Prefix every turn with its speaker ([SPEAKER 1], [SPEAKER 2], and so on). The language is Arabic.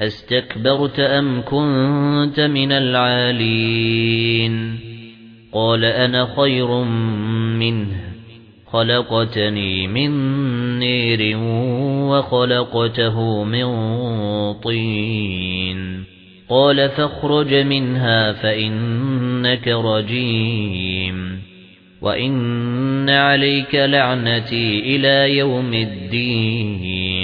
[SPEAKER 1] أَسْتَكْبَرْتَ أَمْ كُنتَ مِنَ الْعَالِينَ؟ قَالَ أَنَا خَيْرٌ مِنْهُ خَلَقْتَنِي مِنْ نَارٍ وَخَلَقْتَهُ مِنْ طِينٍ. قَالَ فَاخْرُجْ مِنْهَا فَإِنَّكَ رَجِيمٌ وَإِنَّ عَلَيْكَ لَعْنَتِي إِلَى يَوْمِ الدِّينِ.